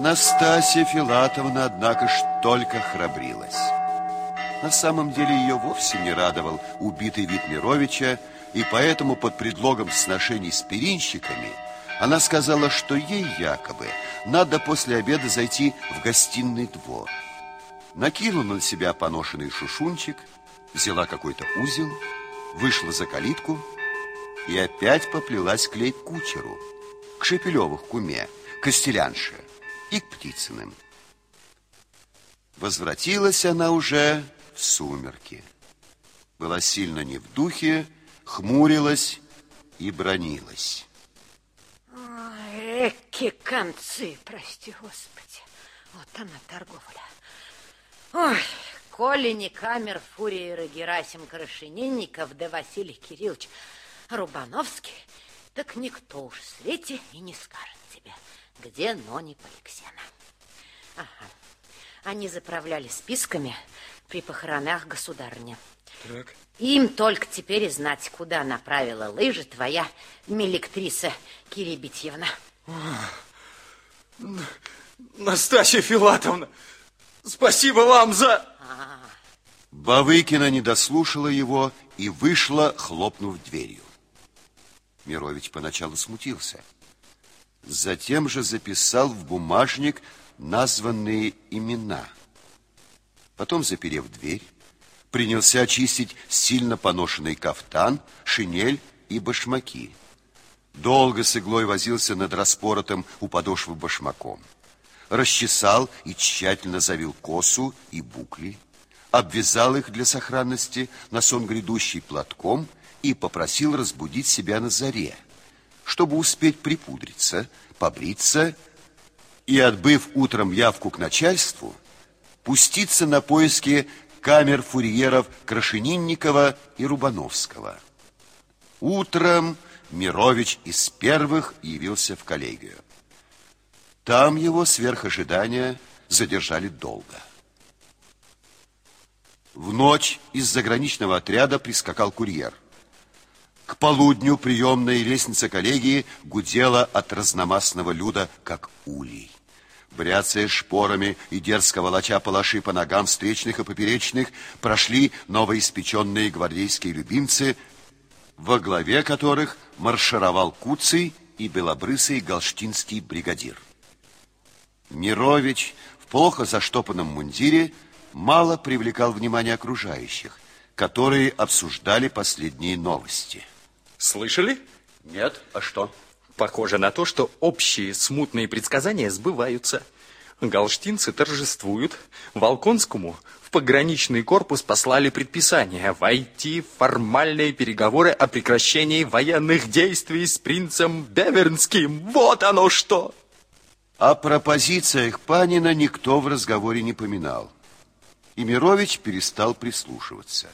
Настасья Филатовна, однако ж, только храбрилась. На самом деле ее вовсе не радовал убитый вид Мировича, и поэтому под предлогом сношений с перинщиками она сказала, что ей якобы надо после обеда зайти в гостиный двор. Накинула на себя поношенный шушунчик, взяла какой-то узел, вышла за калитку и опять поплелась к лейб-кучеру, к Шепелеву, к куме, Костелянше и к Птицыным. Возвратилась она уже в сумерки. Была сильно не в духе, хмурилась и бронилась. Эки концы, прости господи. Вот она торговля. Ой, коли не камер фурьера Герасим Крашенинников да Василий Кириллович Рубановский, так никто уж в свете и не скажет тебе, где Нони Поликсена. Ага. Они заправляли списками при похоронах государыни. Так. Им только теперь и знать, куда направила лыжи твоя мелектриса Кирибитьевна. Настасья Филатовна, спасибо вам за... Бавыкина не дослушала его и вышла, хлопнув дверью. Мирович поначалу смутился. Затем же записал в бумажник названные имена. Потом, заперев дверь, принялся очистить сильно поношенный кафтан, шинель и башмаки. Долго с иглой возился над распоротым у подошвы башмаком. Расчесал и тщательно завил косу и букли, обвязал их для сохранности на сон грядущий платком и попросил разбудить себя на заре, чтобы успеть припудриться, побриться и, отбыв утром явку к начальству, пуститься на поиски камер фурьеров Крашенинникова и Рубановского. Утром Мирович из первых явился в коллегию. Там его сверх ожидания задержали долго. В ночь из заграничного отряда прискакал курьер. К полудню приемная лестница коллегии гудела от разномастного люда, как улей. Бряцая шпорами и дерзко волоча палаши по ногам встречных и поперечных, прошли новоиспеченные гвардейские любимцы, во главе которых маршировал Куцый и белобрысый галштинский бригадир. Мирович в плохо заштопанном мундире мало привлекал внимание окружающих, которые обсуждали последние новости. Слышали? Нет, а что? Похоже на то, что общие смутные предсказания сбываются. Галштинцы торжествуют. Волконскому в пограничный корпус послали предписание войти в формальные переговоры о прекращении военных действий с принцем Бевернским. Вот оно что! О пропозициях Панина никто в разговоре не поминал. И Мирович перестал прислушиваться.